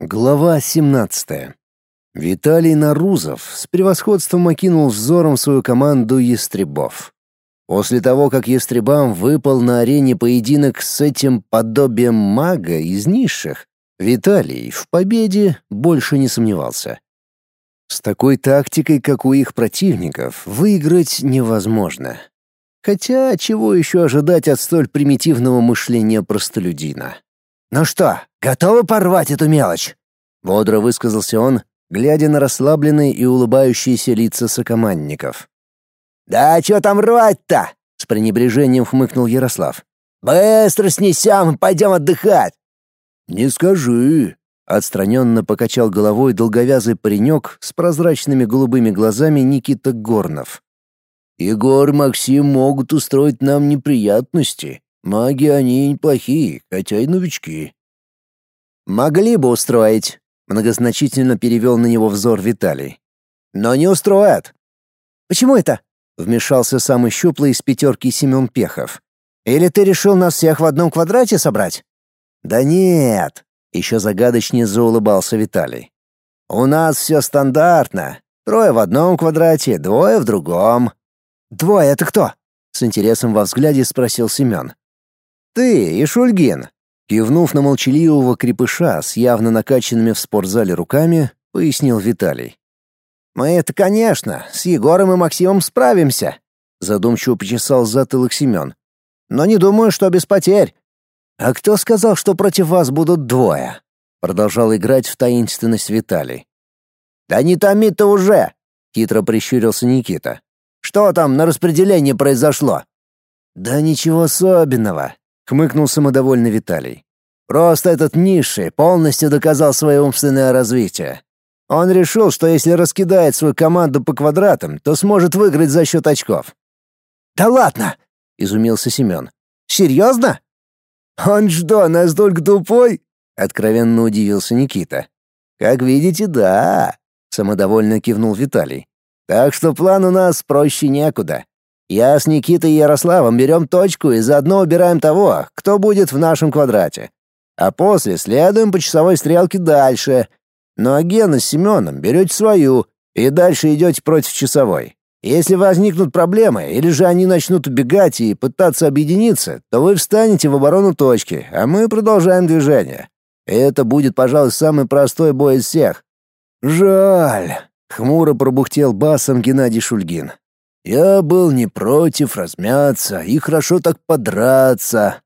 Глава 17. Виталий Нарузов с превосходством окинул взором свою команду ястребов. После того, как ястребам выпал на арене поединок с этим подобием мага из низших, Виталий в победе больше не сомневался. С такой тактикой, как у их противников, выиграть невозможно. Хотя чего еще ожидать от столь примитивного мышления простолюдина? «Ну что, готовы порвать эту мелочь?» Бодро высказался он, глядя на расслабленные и улыбающиеся лица сокомандников. «Да что там рвать-то?» — с пренебрежением хмыкнул Ярослав. «Быстро снесем пойдем отдыхать!» «Не скажи!» — отстраненно покачал головой долговязый паренек с прозрачными голубыми глазами Никита Горнов. «Егор Максим могут устроить нам неприятности. Маги они неплохие, хотя и новички. Могли бы устроить, многозначительно перевел на него взор Виталий. Но не устроят. Почему это? Вмешался самый щуплый из пятерки Семен Пехов. Или ты решил нас всех в одном квадрате собрать? Да нет, еще загадочнее заулыбался Виталий. У нас все стандартно. Трое в одном квадрате, двое в другом. Двое это кто? С интересом во взгляде спросил Семен. «Ты и Шульгин!» Кивнув на молчаливого крепыша с явно накачанными в спортзале руками, пояснил Виталий. «Мы это, конечно, с Егором и Максимом справимся», задумчиво почесал затылок Семен. «Но не думаю, что без потерь». «А кто сказал, что против вас будут двое?» Продолжал играть в таинственность Виталий. «Да не томи-то уже!» — хитро прищурился Никита. «Что там на распределении произошло?» «Да ничего особенного хмыкнул самодовольный Виталий. Просто этот низший полностью доказал свое умственное развитие. Он решил, что если раскидает свою команду по квадратам, то сможет выиграть за счет очков. «Да ладно!» — изумился Семен. «Серьезно?» «Он что, настолько тупой?» — откровенно удивился Никита. «Как видите, да», — самодовольно кивнул Виталий. «Так что план у нас проще некуда. Я с Никитой и Ярославом берем точку и заодно убираем того, кто будет в нашем квадрате. А после следуем по часовой стрелке дальше. Ну а Гена с Семеном берете свою и дальше идете против часовой. Если возникнут проблемы, или же они начнут убегать и пытаться объединиться, то вы встанете в оборону точки, а мы продолжаем движение. Это будет, пожалуй, самый простой бой из всех. Жаль, хмуро пробухтел басом Геннадий Шульгин. Я был не против размяться и хорошо так подраться.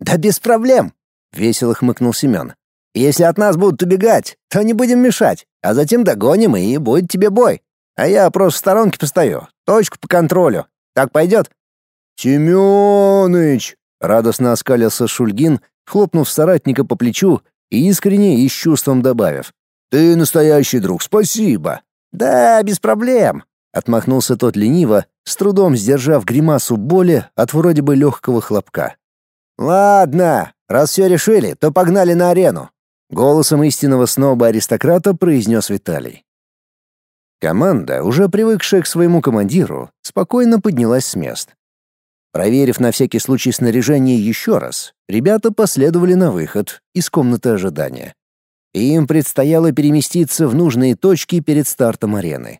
Да без проблем, весело хмыкнул Семен. Если от нас будут убегать, то не будем мешать, а затем догоним и будет тебе бой. А я просто в сторонке постою, точку по контролю. Так пойдет? Семёныч! радостно оскалился Шульгин, хлопнув соратника по плечу и искренне и с чувством добавив: "Ты настоящий друг, спасибо". "Да, без проблем", Отмахнулся тот лениво, с трудом сдержав гримасу боли от вроде бы легкого хлопка. «Ладно, раз все решили, то погнали на арену», — голосом истинного сноба-аристократа произнес Виталий. Команда, уже привыкшая к своему командиру, спокойно поднялась с мест. Проверив на всякий случай снаряжение еще раз, ребята последовали на выход из комнаты ожидания. Им предстояло переместиться в нужные точки перед стартом арены.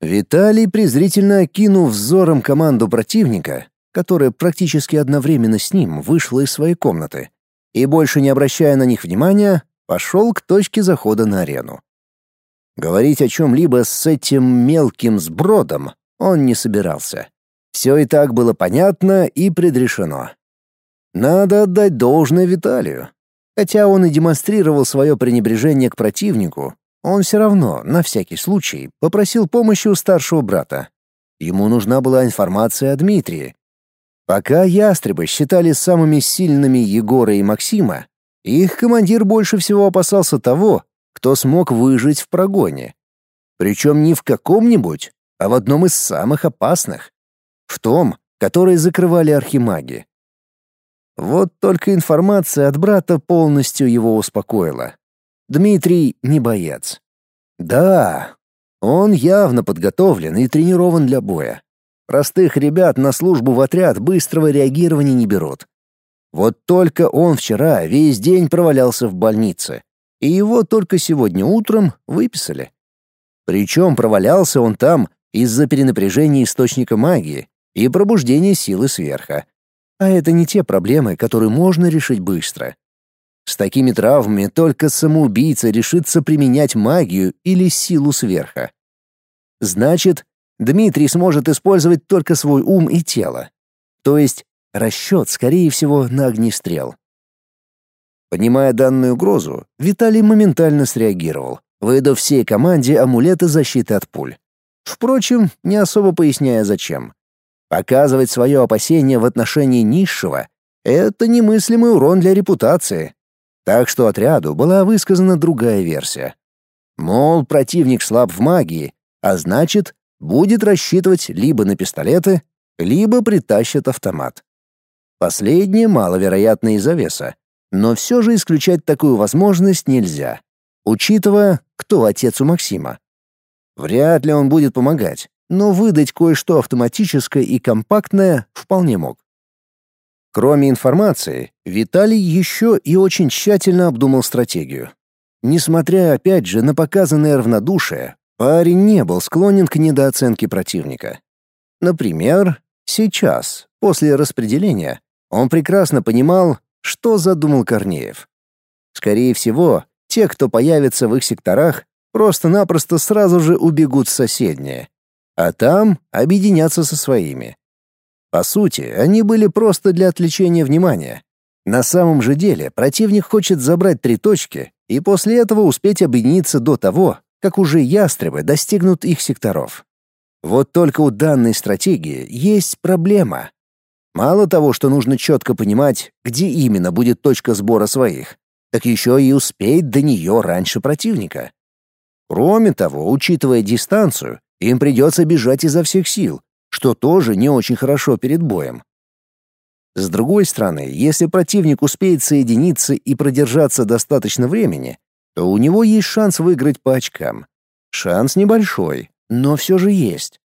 Виталий, презрительно окинув взором команду противника, которая практически одновременно с ним вышла из своей комнаты, и больше не обращая на них внимания, пошел к точке захода на арену. Говорить о чем-либо с этим мелким сбродом он не собирался. Все и так было понятно и предрешено. Надо отдать должное Виталию. Хотя он и демонстрировал свое пренебрежение к противнику, он все равно, на всякий случай, попросил помощи у старшего брата. Ему нужна была информация о Дмитрии. Пока ястребы считали самыми сильными Егора и Максима, их командир больше всего опасался того, кто смог выжить в прогоне. Причем не в каком-нибудь, а в одном из самых опасных. В том, который закрывали архимаги. Вот только информация от брата полностью его успокоила. Дмитрий не боец. Да, он явно подготовлен и тренирован для боя. Простых ребят на службу в отряд быстрого реагирования не берут. Вот только он вчера весь день провалялся в больнице. и его только сегодня утром выписали. Причем провалялся он там из-за перенапряжения источника магии и пробуждения силы сверха. А это не те проблемы, которые можно решить быстро. С такими травмами только самоубийца решится применять магию или силу сверха. Значит, Дмитрий сможет использовать только свой ум и тело. То есть расчет, скорее всего, на огнестрел. Понимая данную угрозу, Виталий моментально среагировал, выдав всей команде амулеты защиты от пуль. Впрочем, не особо поясняя зачем. Показывать свое опасение в отношении низшего — это немыслимый урон для репутации. Так что отряду была высказана другая версия. Мол, противник слаб в магии, а значит, будет рассчитывать либо на пистолеты, либо притащит автомат. Последнее маловероятно из-за веса, но все же исключать такую возможность нельзя, учитывая, кто отец у Максима. Вряд ли он будет помогать, но выдать кое-что автоматическое и компактное вполне мог. Кроме информации, Виталий еще и очень тщательно обдумал стратегию. Несмотря, опять же, на показанное равнодушие, парень не был склонен к недооценке противника. Например, сейчас, после распределения, он прекрасно понимал, что задумал Корнеев. Скорее всего, те, кто появится в их секторах, просто-напросто сразу же убегут в соседние, а там объединятся со своими. По сути, они были просто для отвлечения внимания. На самом же деле противник хочет забрать три точки и после этого успеть объединиться до того, как уже ястребы достигнут их секторов. Вот только у данной стратегии есть проблема. Мало того, что нужно четко понимать, где именно будет точка сбора своих, так еще и успеть до нее раньше противника. Кроме того, учитывая дистанцию, им придется бежать изо всех сил, что тоже не очень хорошо перед боем. С другой стороны, если противник успеет соединиться и продержаться достаточно времени, то у него есть шанс выиграть по очкам. Шанс небольшой, но все же есть.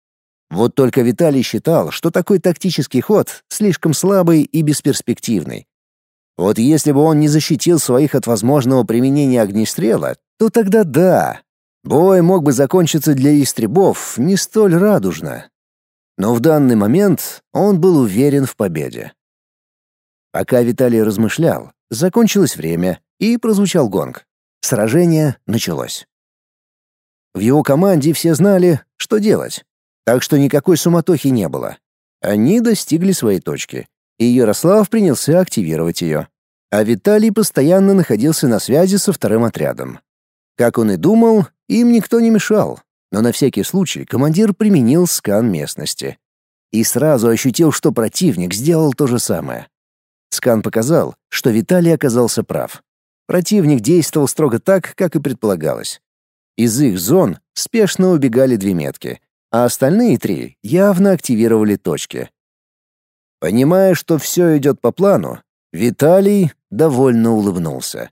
Вот только Виталий считал, что такой тактический ход слишком слабый и бесперспективный. Вот если бы он не защитил своих от возможного применения огнестрела, то тогда да, бой мог бы закончиться для истребов не столь радужно. Но в данный момент он был уверен в победе. Пока Виталий размышлял, закончилось время и прозвучал гонг. Сражение началось. В его команде все знали, что делать. Так что никакой суматохи не было. Они достигли своей точки, и Ярослав принялся активировать ее. А Виталий постоянно находился на связи со вторым отрядом. Как он и думал, им никто не мешал, но на всякий случай командир применил скан местности. И сразу ощутил, что противник сделал то же самое. Скан показал, что Виталий оказался прав. Противник действовал строго так, как и предполагалось. Из их зон спешно убегали две метки, а остальные три явно активировали точки. Понимая, что все идет по плану, Виталий довольно улыбнулся.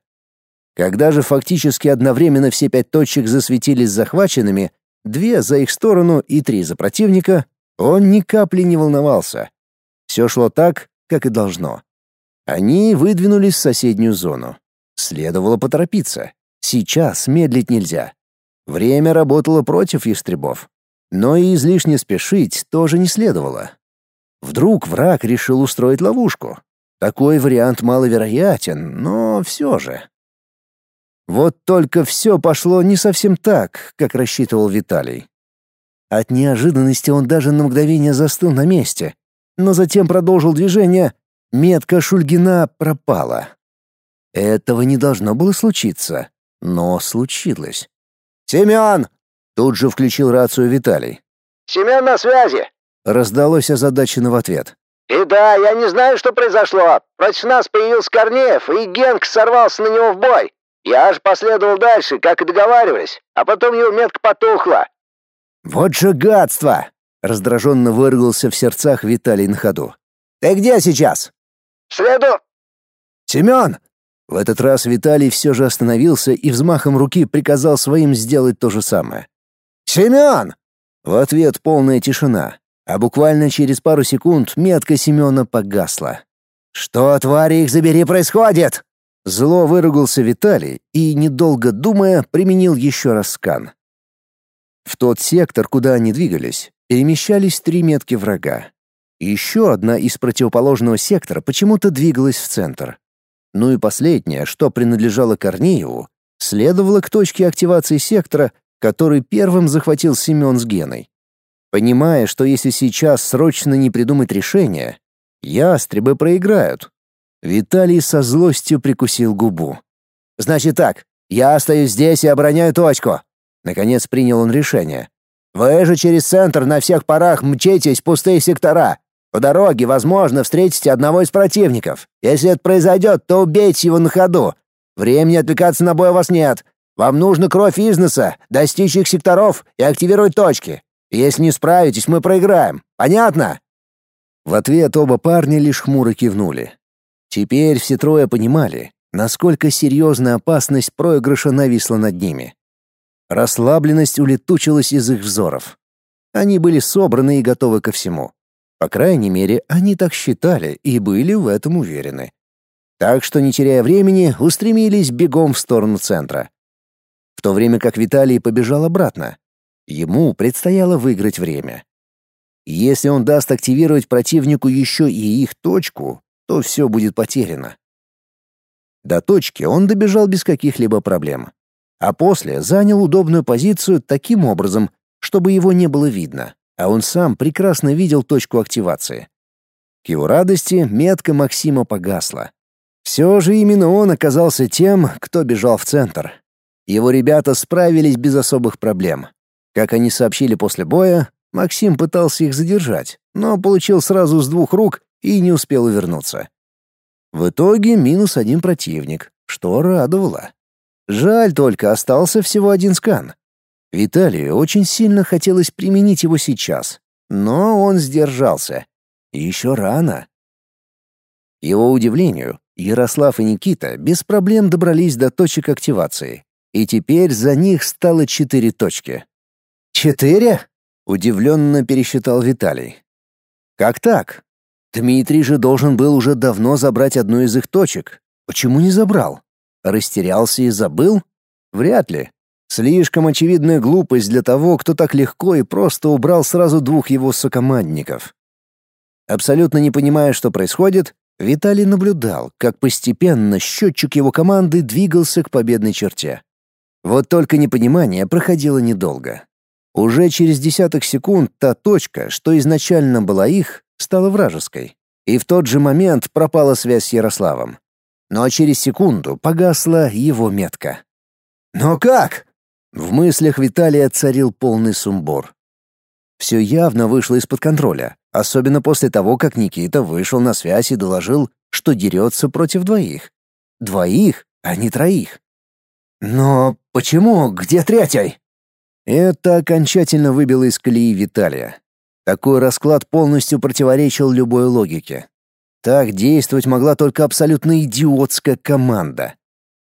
Когда же фактически одновременно все пять точек засветились захваченными, две за их сторону и три за противника, он ни капли не волновался. Все шло так, как и должно. Они выдвинулись в соседнюю зону. Следовало поторопиться. Сейчас медлить нельзя. Время работало против ястребов. Но и излишне спешить тоже не следовало. Вдруг враг решил устроить ловушку. Такой вариант маловероятен, но все же. Вот только все пошло не совсем так, как рассчитывал Виталий. От неожиданности он даже на мгновение застыл на месте, но затем продолжил движение. Метка Шульгина пропала. Этого не должно было случиться, но случилось. «Семен, Тут же включил рацию Виталий. «Семен на связи!» Раздалось озадаченно в ответ. «И да, я не знаю, что произошло. Против нас появился Корнеев, и Генк сорвался на него в бой. Я аж последовал дальше, как и договаривались, а потом его метка потухла». «Вот же гадство!» — раздраженно выругался в сердцах Виталий на ходу. «Ты где сейчас?» «В среду...» «Семен!» В этот раз Виталий все же остановился и взмахом руки приказал своим сделать то же самое. «Семен!» В ответ полная тишина, а буквально через пару секунд метка Семена погасла. «Что, твари, их забери, происходит?» Зло выругался Виталий и, недолго думая, применил еще раз скан. В тот сектор, куда они двигались, перемещались три метки врага. Еще одна из противоположного сектора почему-то двигалась в центр. Ну и последняя, что принадлежала Корнееву, следовала к точке активации сектора, который первым захватил Семен с Геной. Понимая, что если сейчас срочно не придумать решение, ястребы проиграют. Виталий со злостью прикусил губу. «Значит так, я остаюсь здесь и обороняю точку». Наконец принял он решение. «Вы же через центр на всех парах мчитесь в пустые сектора. По дороге, возможно, встретите одного из противников. Если это произойдет, то убейте его на ходу. Времени отвлекаться на бой у вас нет. Вам нужно кровь из достичь их секторов и активировать точки. Если не справитесь, мы проиграем. Понятно?» В ответ оба парня лишь хмуро кивнули. Теперь все трое понимали, насколько серьезная опасность проигрыша нависла над ними. Расслабленность улетучилась из их взоров. Они были собраны и готовы ко всему. По крайней мере, они так считали и были в этом уверены. Так что, не теряя времени, устремились бегом в сторону центра. В то время как Виталий побежал обратно. Ему предстояло выиграть время. Если он даст активировать противнику еще и их точку, то все будет потеряно. До точки он добежал без каких-либо проблем. А после занял удобную позицию таким образом, чтобы его не было видно а он сам прекрасно видел точку активации. К его радости метка Максима погасла. Все же именно он оказался тем, кто бежал в центр. Его ребята справились без особых проблем. Как они сообщили после боя, Максим пытался их задержать, но получил сразу с двух рук и не успел увернуться. В итоге минус один противник, что радовало. Жаль только, остался всего один скан. Виталию очень сильно хотелось применить его сейчас, но он сдержался. Еще рано. Его удивлению, Ярослав и Никита без проблем добрались до точек активации, и теперь за них стало четыре точки. «Четыре?» — удивленно пересчитал Виталий. «Как так? Дмитрий же должен был уже давно забрать одну из их точек. Почему не забрал? Растерялся и забыл? Вряд ли. Слишком очевидная глупость для того, кто так легко и просто убрал сразу двух его сокомандников. Абсолютно не понимая, что происходит, Виталий наблюдал, как постепенно счетчик его команды двигался к победной черте. Вот только непонимание проходило недолго. Уже через десяток секунд та точка, что изначально была их, стала вражеской. И в тот же момент пропала связь с Ярославом. Но через секунду погасла его метка. «Но как?» В мыслях Виталия царил полный сумбур. Все явно вышло из-под контроля, особенно после того, как Никита вышел на связь и доложил, что дерется против двоих. Двоих, а не троих. «Но почему? Где третий?» Это окончательно выбило из колеи Виталия. Такой расклад полностью противоречил любой логике. Так действовать могла только абсолютно идиотская команда.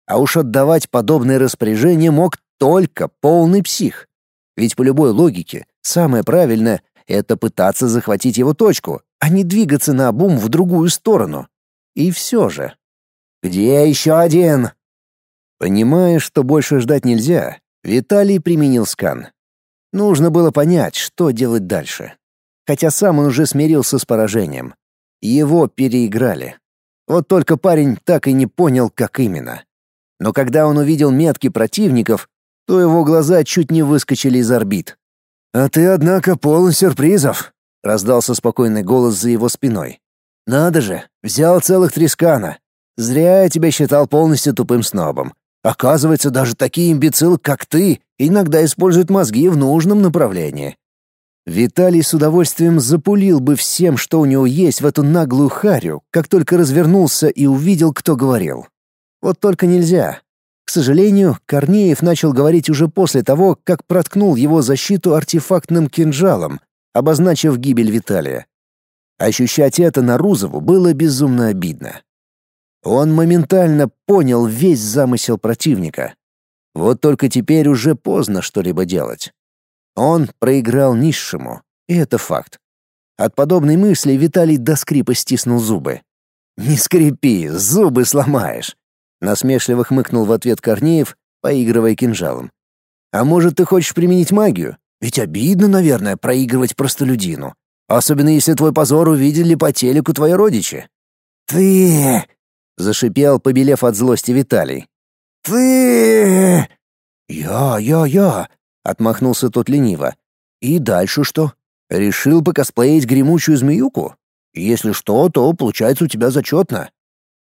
А уж отдавать подобные распоряжения мог только полный псих. Ведь по любой логике самое правильное — это пытаться захватить его точку, а не двигаться на обум в другую сторону. И все же. «Где еще один?» Понимая, что больше ждать нельзя, Виталий применил скан. Нужно было понять, что делать дальше. Хотя сам он уже смирился с поражением. Его переиграли. Вот только парень так и не понял, как именно. Но когда он увидел метки противников, то его глаза чуть не выскочили из орбит. «А ты, однако, полон сюрпризов», — раздался спокойный голос за его спиной. «Надо же, взял целых три скана. Зря я тебя считал полностью тупым снобом. Оказывается, даже такие имбецилы, как ты, иногда используют мозги в нужном направлении». Виталий с удовольствием запулил бы всем, что у него есть в эту наглую харю, как только развернулся и увидел, кто говорил. Вот только нельзя. К сожалению, Корнеев начал говорить уже после того, как проткнул его защиту артефактным кинжалом, обозначив гибель Виталия. Ощущать это на Рузову было безумно обидно. Он моментально понял весь замысел противника. Вот только теперь уже поздно что-либо делать. Он проиграл низшему, и это факт. От подобной мысли Виталий до скрипа стиснул зубы. «Не скрипи, зубы сломаешь. Насмешливо хмыкнул в ответ Корнеев, поигрывая кинжалом. «А может, ты хочешь применить магию? Ведь обидно, наверное, проигрывать простолюдину. Особенно если твой позор увидели по телеку твои родичи». «Ты...» — зашипел, побелев от злости Виталий. «Ты...» «Я, я, я...» — отмахнулся тот лениво. «И дальше что? Решил покосплеить гремучую змеюку? Если что, то получается у тебя зачетно.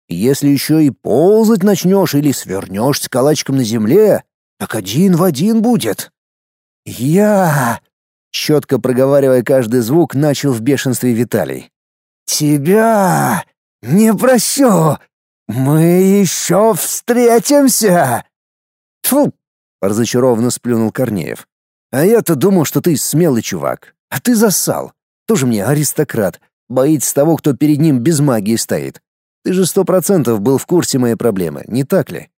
Если еще и ползать начнешь или свернешь с калачиком на земле, так один в один будет». «Я...» — четко проговаривая каждый звук, начал в бешенстве Виталий. «Тебя не прощу! Мы еще встретимся!» «Тьфу!» — разочарованно сплюнул Корнеев. «А я-то думал, что ты смелый чувак. А ты засал. Тоже мне аристократ. Боится того, кто перед ним без магии стоит. Ты же сто процентов был в курсе моей проблемы, не так ли?»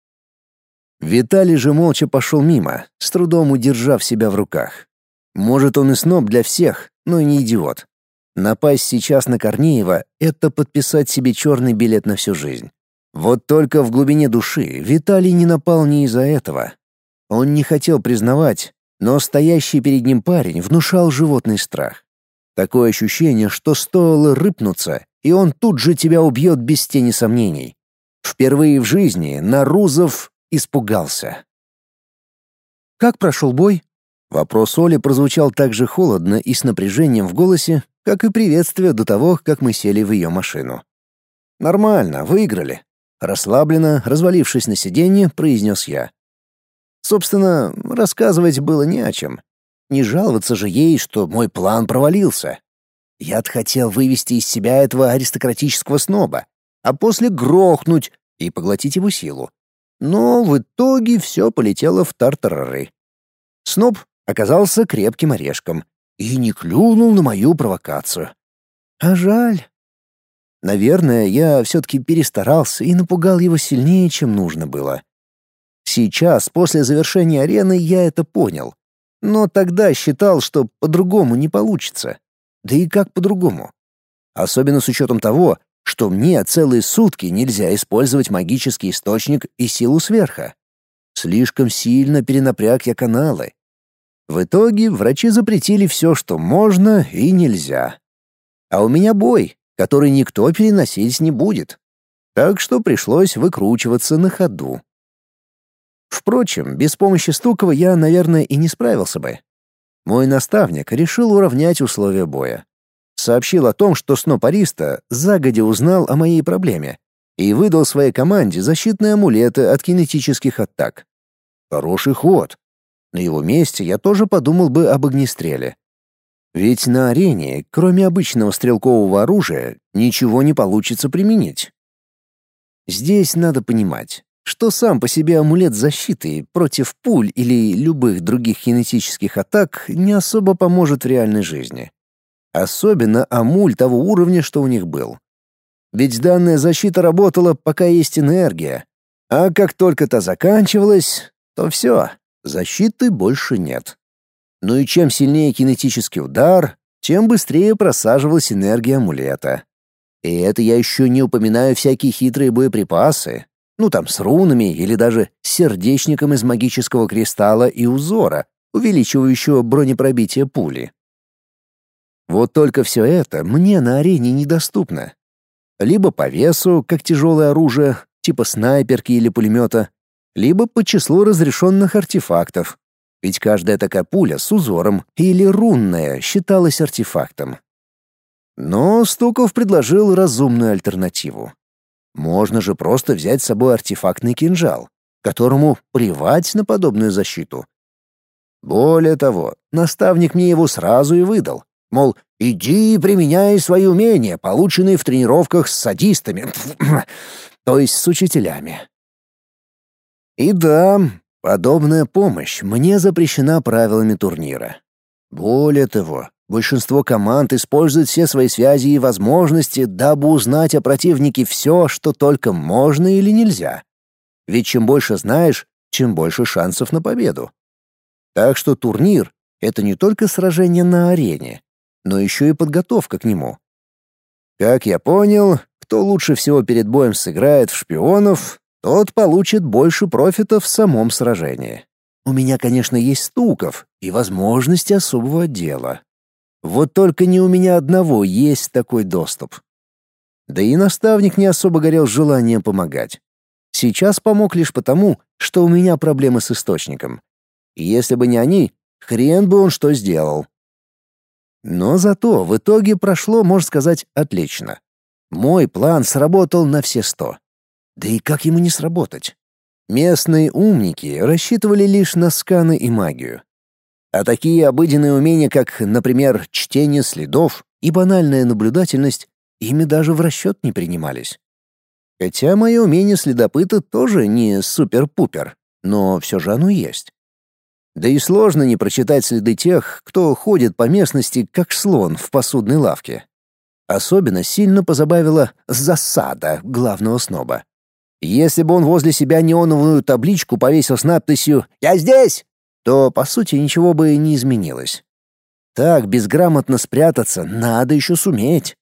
Виталий же молча пошел мимо, с трудом удержав себя в руках. Может, он и сноб для всех, но и не идиот. Напасть сейчас на Корнеева — это подписать себе черный билет на всю жизнь. Вот только в глубине души Виталий не напал не из-за этого. Он не хотел признавать, но стоящий перед ним парень внушал животный страх. Такое ощущение, что стоило рыпнуться, и он тут же тебя убьет без тени сомнений. Впервые в жизни Нарузов испугался. «Как прошел бой?» Вопрос Оли прозвучал так же холодно и с напряжением в голосе, как и приветствие до того, как мы сели в ее машину. «Нормально, выиграли», — расслабленно, развалившись на сиденье, произнес я. Собственно, рассказывать было не о чем. Не жаловаться же ей, что мой план провалился. Я хотел вывести из себя этого аристократического сноба, а после грохнуть и поглотить его силу. Но в итоге все полетело в тартарары. Сноб оказался крепким орешком и не клюнул на мою провокацию. А жаль. Наверное, я все-таки перестарался и напугал его сильнее, чем нужно было. Сейчас, после завершения арены, я это понял. Но тогда считал, что по-другому не получится. Да и как по-другому? Особенно с учетом того, что мне целые сутки нельзя использовать магический источник и силу сверха. Слишком сильно перенапряг я каналы. В итоге врачи запретили все, что можно и нельзя. А у меня бой, который никто переносить не будет. Так что пришлось выкручиваться на ходу. Впрочем, без помощи Стукова я, наверное, и не справился бы. Мой наставник решил уравнять условия боя сообщил о том, что снопариста загодя узнал о моей проблеме и выдал своей команде защитные амулеты от кинетических атак. Хороший ход. На его месте я тоже подумал бы об огнестреле. Ведь на арене, кроме обычного стрелкового оружия, ничего не получится применить. Здесь надо понимать, что сам по себе амулет защиты против пуль или любых других кинетических атак не особо поможет в реальной жизни. Особенно амуль того уровня, что у них был. Ведь данная защита работала, пока есть энергия. А как только та заканчивалась, то все, защиты больше нет. Ну и чем сильнее кинетический удар, тем быстрее просаживалась энергия амулета. И это я еще не упоминаю всякие хитрые боеприпасы, ну там с рунами или даже сердечником из магического кристалла и узора, увеличивающего бронепробитие пули. Вот только все это мне на арене недоступно. Либо по весу, как тяжелое оружие, типа снайперки или пулемета, либо по числу разрешенных артефактов. Ведь каждая такая пуля с узором или рунная считалась артефактом. Но Стуков предложил разумную альтернативу. Можно же просто взять с собой артефактный кинжал, которому плевать на подобную защиту. Более того, наставник мне его сразу и выдал, Мол, иди и применяй свои умения, полученные в тренировках с садистами, то есть с учителями. И да, подобная помощь мне запрещена правилами турнира. Более того, большинство команд используют все свои связи и возможности, дабы узнать о противнике все, что только можно или нельзя. Ведь чем больше знаешь, чем больше шансов на победу. Так что турнир — это не только сражение на арене, но еще и подготовка к нему. Как я понял, кто лучше всего перед боем сыграет в шпионов, тот получит больше профита в самом сражении. У меня, конечно, есть стуков и возможности особого отдела. Вот только не у меня одного есть такой доступ. Да и наставник не особо горел желанием помогать. Сейчас помог лишь потому, что у меня проблемы с источником. если бы не они, хрен бы он что сделал. Но зато в итоге прошло, можно сказать, отлично. Мой план сработал на все сто. Да и как ему не сработать? Местные умники рассчитывали лишь на сканы и магию. А такие обыденные умения, как, например, чтение следов и банальная наблюдательность, ими даже в расчет не принимались. Хотя мое умение следопыта тоже не супер-пупер, но все же оно есть. Да и сложно не прочитать следы тех, кто ходит по местности, как слон в посудной лавке. Особенно сильно позабавила засада главного сноба. Если бы он возле себя неоновую табличку повесил с надписью «Я здесь!», то, по сути, ничего бы не изменилось. Так безграмотно спрятаться надо еще суметь.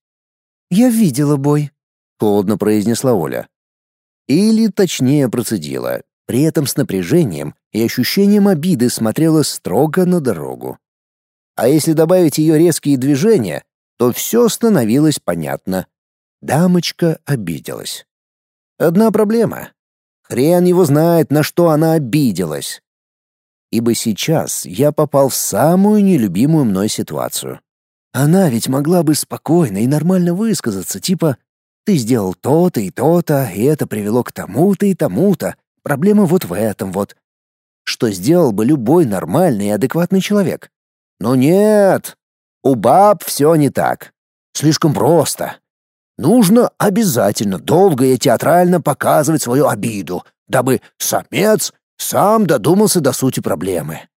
«Я видела бой», — холодно произнесла Оля. Или, точнее, процедила, при этом с напряжением и ощущением обиды смотрела строго на дорогу. А если добавить ее резкие движения, то все становилось понятно. Дамочка обиделась. Одна проблема. Хрен его знает, на что она обиделась. Ибо сейчас я попал в самую нелюбимую мной ситуацию. Она ведь могла бы спокойно и нормально высказаться, типа «ты сделал то-то и то-то, и это привело к тому-то и тому-то, проблема вот в этом вот». Что сделал бы любой нормальный и адекватный человек. Но нет, у баб все не так. Слишком просто. Нужно обязательно долго и театрально показывать свою обиду, дабы самец сам додумался до сути проблемы.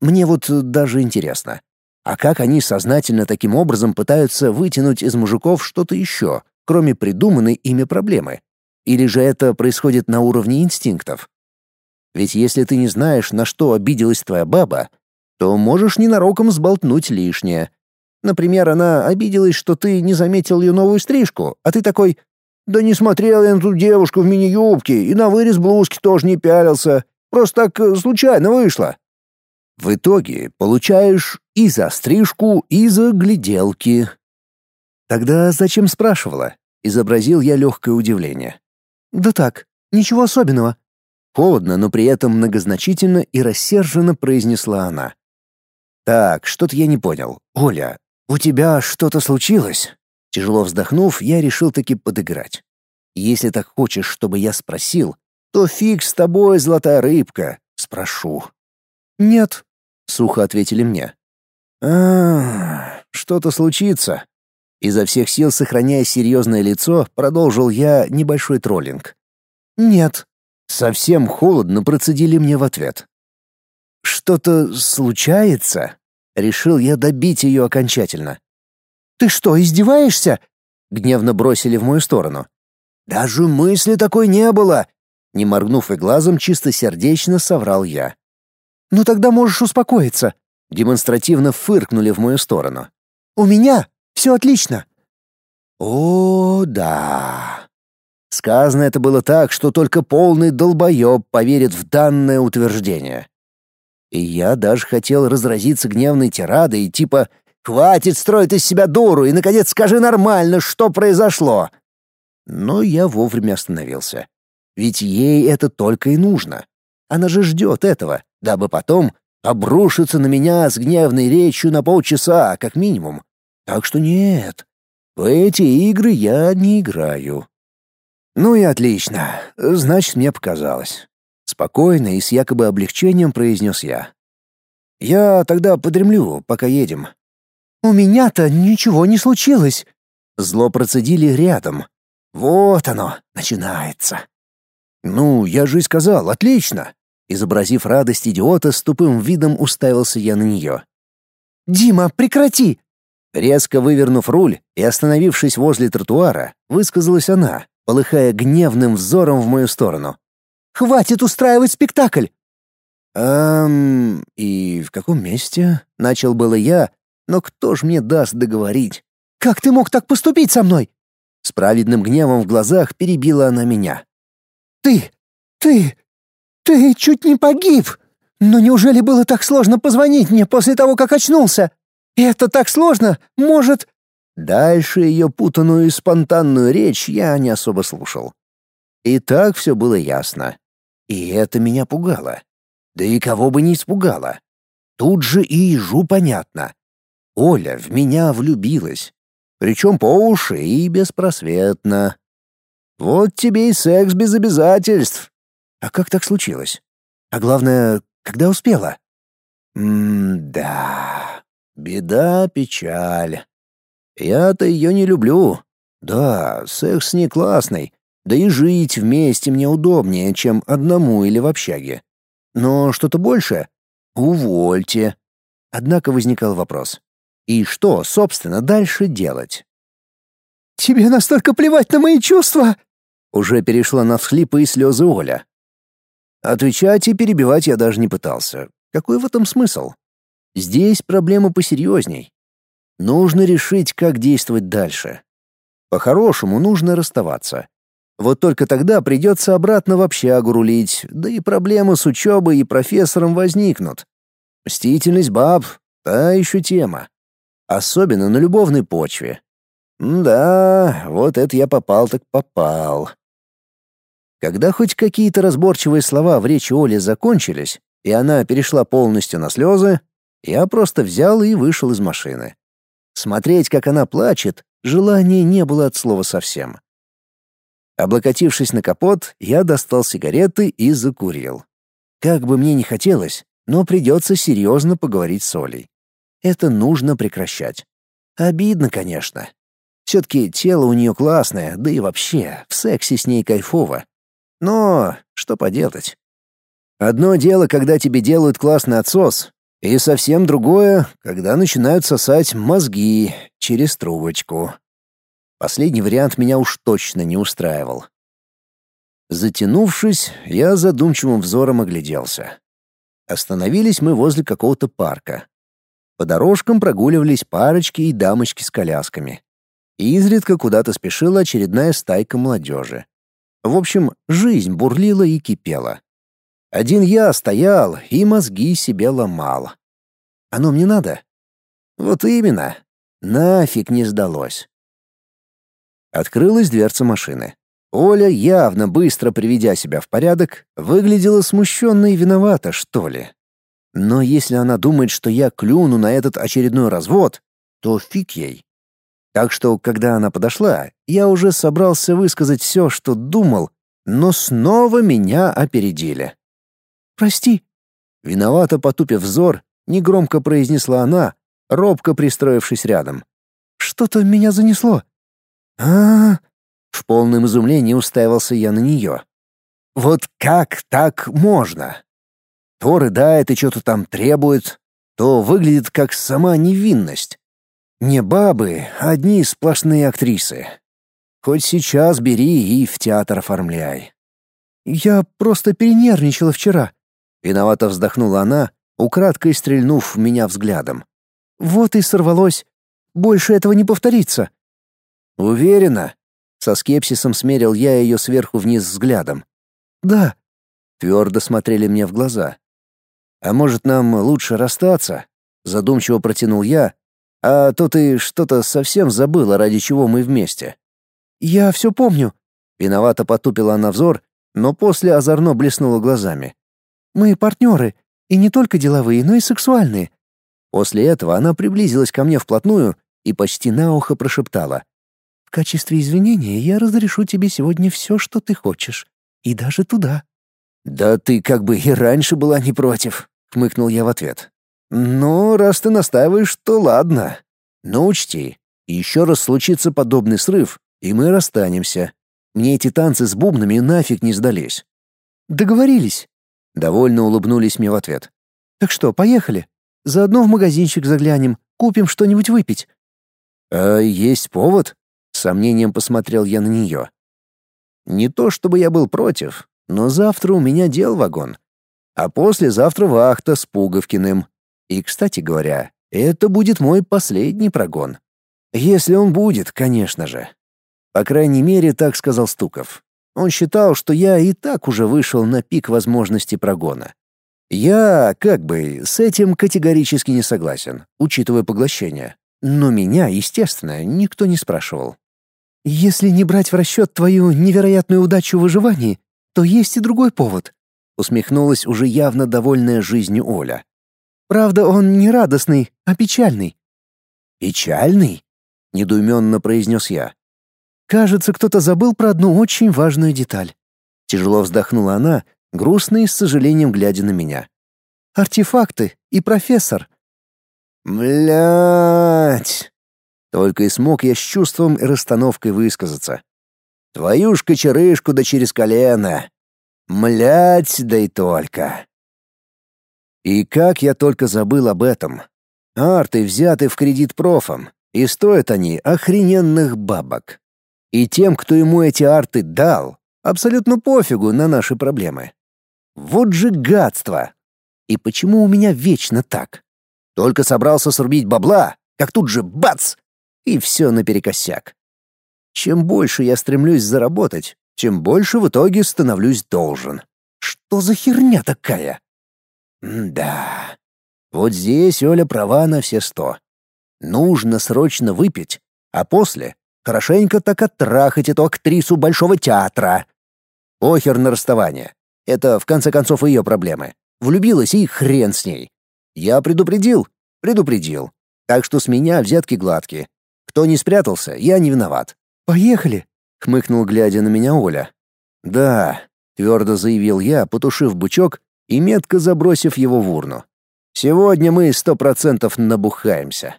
Мне вот даже интересно, а как они сознательно таким образом пытаются вытянуть из мужиков что-то еще, кроме придуманной ими проблемы? Или же это происходит на уровне инстинктов? Ведь если ты не знаешь, на что обиделась твоя баба, то можешь ненароком сболтнуть лишнее. Например, она обиделась, что ты не заметил ее новую стрижку, а ты такой «Да не смотрел я на ту девушку в мини-юбке и на вырез блузки тоже не пялился. Просто так э, случайно вышло». В итоге получаешь и за стрижку, и за гляделки. Тогда зачем спрашивала? Изобразил я легкое удивление. Да так, ничего особенного. Холодно, но при этом многозначительно и рассерженно произнесла она. Так, что-то я не понял. Оля, у тебя что-то случилось? Тяжело вздохнув, я решил таки подыграть. Если так хочешь, чтобы я спросил, то фиг с тобой, золотая рыбка, спрошу. «Нет», — сухо ответили мне. а что-то случится». Изо всех сил, сохраняя серьезное лицо, продолжил я небольшой троллинг. «Нет». Совсем холодно процедили мне в ответ. «Что-то случается?» Решил я добить ее окончательно. «Ты что, издеваешься?» Гневно бросили в мою сторону. «Даже мысли такой не было!» Не моргнув и глазом, чистосердечно соврал я. «Ну тогда можешь успокоиться». Демонстративно фыркнули в мою сторону. «У меня все отлично». «О, да». Сказано это было так, что только полный долбоеб поверит в данное утверждение. И я даже хотел разразиться гневной тирадой, типа «Хватит строить из себя дуру и, наконец, скажи нормально, что произошло». Но я вовремя остановился. Ведь ей это только и нужно. Она же ждет этого дабы потом обрушиться на меня с гневной речью на полчаса, как минимум. Так что нет, в эти игры я не играю. Ну и отлично, значит, мне показалось. Спокойно и с якобы облегчением произнес я. Я тогда подремлю, пока едем. У меня-то ничего не случилось. Зло процедили рядом. Вот оно, начинается. Ну, я же и сказал, отлично. Изобразив радость идиота, с тупым видом уставился я на нее. «Дима, прекрати!» Резко вывернув руль и остановившись возле тротуара, высказалась она, полыхая гневным взором в мою сторону. «Хватит устраивать спектакль!» «Эм... И в каком месте?» — начал было я, но кто ж мне даст договорить? «Как ты мог так поступить со мной?» С праведным гневом в глазах перебила она меня. Ты! Ты! Ты чуть не погиб! Но неужели было так сложно позвонить мне после того, как очнулся? Это так сложно? Может...» Дальше ее путанную и спонтанную речь я не особо слушал. И так все было ясно. И это меня пугало. Да и кого бы не испугало. Тут же и ежу понятно. Оля в меня влюбилась. Причем по уши и беспросветно. Вот тебе и секс без обязательств. А как так случилось? А главное, когда успела? М-да, беда, печаль. Я-то ее не люблю. Да, секс с ней классный, да и жить вместе мне удобнее, чем одному или в общаге. Но что-то больше? Увольте. Однако возникал вопрос. И что, собственно, дальше делать? «Тебе настолько плевать на мои чувства?» Уже перешла на всхлипы и слезы Оля. Отвечать и перебивать я даже не пытался. Какой в этом смысл? Здесь проблема посерьезней. Нужно решить, как действовать дальше. По-хорошему нужно расставаться. Вот только тогда придется обратно в общагу рулить, да и проблемы с учебой и профессором возникнут. Мстительность баб — та еще тема. Особенно на любовной почве. Да, вот это я попал так попал. Когда хоть какие-то разборчивые слова в речи Оли закончились, и она перешла полностью на слезы, я просто взял и вышел из машины. Смотреть, как она плачет, желания не было от слова совсем. Облокотившись на капот, я достал сигареты и закурил. Как бы мне ни хотелось, но придется серьезно поговорить с Олей. Это нужно прекращать. Обидно, конечно. Все-таки тело у нее классное, да и вообще, в сексе с ней кайфово. Но что поделать? Одно дело, когда тебе делают классный отсос, и совсем другое, когда начинают сосать мозги через трубочку. Последний вариант меня уж точно не устраивал. Затянувшись, я задумчивым взором огляделся. Остановились мы возле какого-то парка. По дорожкам прогуливались парочки и дамочки с колясками. И изредка куда-то спешила очередная стайка молодежи. В общем, жизнь бурлила и кипела. Один я стоял и мозги себе ломал. Оно мне надо? Вот именно. Нафиг не сдалось. Открылась дверца машины. Оля, явно быстро приведя себя в порядок, выглядела смущенно и виновата, что ли. Но если она думает, что я клюну на этот очередной развод, то фиг ей. Так что, когда она подошла, я уже собрался высказать все, что думал, но снова меня опередили. «Прости», — виновато потупив взор, негромко произнесла она, робко пристроившись рядом. «Что-то меня занесло». А, -а, а В полном изумлении уставился я на нее. «Вот как так можно?» То рыдает и что-то там требует, то выглядит как сама невинность. Не бабы, одни сплошные актрисы. Хоть сейчас бери и в театр оформляй. Я просто перенервничала вчера. Виновато вздохнула она, украдкой стрельнув в меня взглядом. Вот и сорвалось. Больше этого не повторится. Уверена? Со скепсисом смерил я ее сверху вниз взглядом. Да. Твердо смотрели мне в глаза. «А может, нам лучше расстаться?» — задумчиво протянул я. «А то ты что-то совсем забыла, ради чего мы вместе». «Я все помню». Виновато потупила она взор, но после озорно блеснула глазами. «Мы партнеры, и не только деловые, но и сексуальные». После этого она приблизилась ко мне вплотную и почти на ухо прошептала. «В качестве извинения я разрешу тебе сегодня все, что ты хочешь, и даже туда». «Да ты как бы и раньше была не против», — хмыкнул я в ответ. «Ну, раз ты настаиваешь, то ладно. Но учти, еще раз случится подобный срыв, и мы расстанемся. Мне эти танцы с бубнами нафиг не сдались». «Договорились». Довольно улыбнулись мне в ответ. «Так что, поехали? Заодно в магазинчик заглянем, купим что-нибудь выпить». «А есть повод?» — с сомнением посмотрел я на нее. «Не то чтобы я был против, но завтра у меня дел вагон. А послезавтра вахта с Пуговкиным. И, кстати говоря, это будет мой последний прогон. Если он будет, конечно же. По крайней мере, так сказал Стуков. Он считал, что я и так уже вышел на пик возможности прогона. Я, как бы, с этим категорически не согласен, учитывая поглощение. Но меня, естественно, никто не спрашивал. «Если не брать в расчет твою невероятную удачу в выживании, то есть и другой повод», — усмехнулась уже явно довольная жизнью Оля. «Правда, он не радостный, а печальный». «Печальный?» — недоуменно произнес я. «Кажется, кто-то забыл про одну очень важную деталь». Тяжело вздохнула она, грустно и с сожалением глядя на меня. «Артефакты и профессор». «Блядь!» Только и смог я с чувством и расстановкой высказаться. Твою ж кочерышку да через колено. Млять, да и только. И как я только забыл об этом. Арты взяты в кредит профом, и стоят они охрененных бабок. И тем, кто ему эти арты дал, абсолютно пофигу на наши проблемы. Вот же гадство! И почему у меня вечно так? Только собрался срубить бабла, как тут же бац! и все наперекосяк. Чем больше я стремлюсь заработать, тем больше в итоге становлюсь должен. Что за херня такая? Да. Вот здесь Оля права на все сто. Нужно срочно выпить, а после хорошенько так оттрахать эту актрису Большого театра. Похер на расставание. Это, в конце концов, ее проблемы. Влюбилась и хрен с ней. Я предупредил, предупредил. Так что с меня взятки гладкие. Кто не спрятался, я не виноват. Поехали, хмыкнул, глядя на меня Оля. Да, твердо заявил я, потушив бычок и метко забросив его в урну. Сегодня мы сто процентов набухаемся.